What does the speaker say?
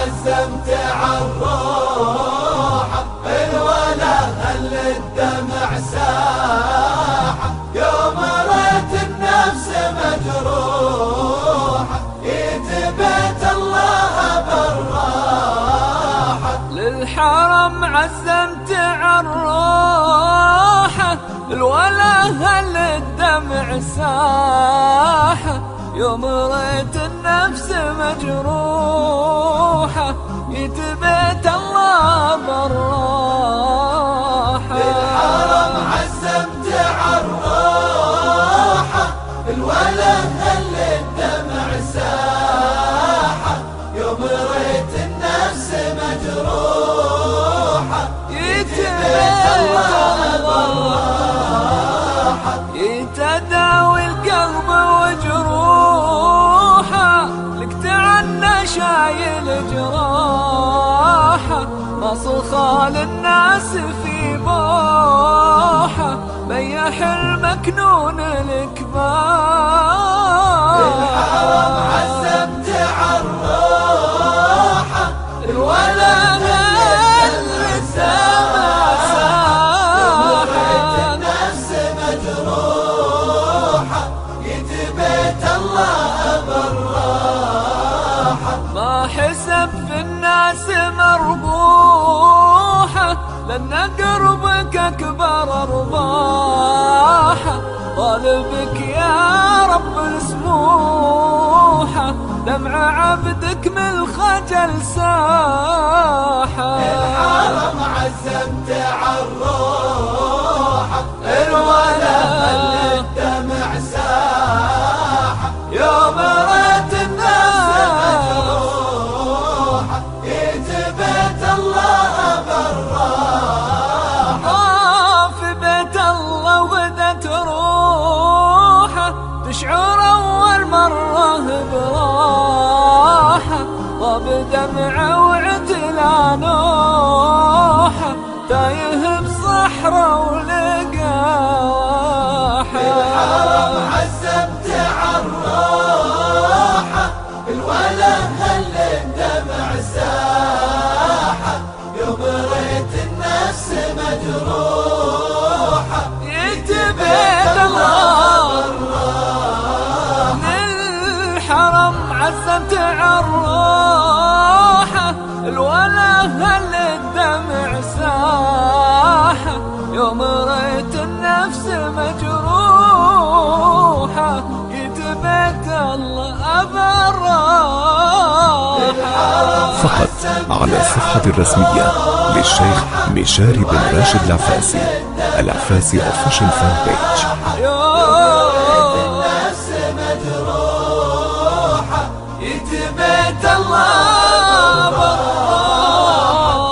عزمت عالروحة الولا هل الدمع ساحة يوم ريت النفس مجروحة يتبت الله بالراحة للحرم عزمت عالروحة الولا هل الدمع ساحة يوم ريت النفس مجروحة يتبت مصخى للناس في بوحة بيح المكنون الكبار الحرم عزمت عالروحة الولا النفس مجروحة يتبيت الله بالراحة. ما حسب في الناس مربوحة لأن قربك أكبر أرباحة طالبك يا رب السموحة دمع عبدك من الخجل ساحة. الحرم عزمت تشعر أول مرة براحة طاب دمعه وعتلى نوحه تايه بصحراء الحرم ولقاحه عزمت عالروحة الولا هل الدمع ساحة يوم ريت النفس مجروحة. عزمت عالروحة الولا هل الدمع ساحة يوم ريت النفس مجروحة يتبيت الله أبراحة فقط على الصفحة الرسمية للشيخ مشاري بن راشد العفاسي العفاسي official fan page بيت الله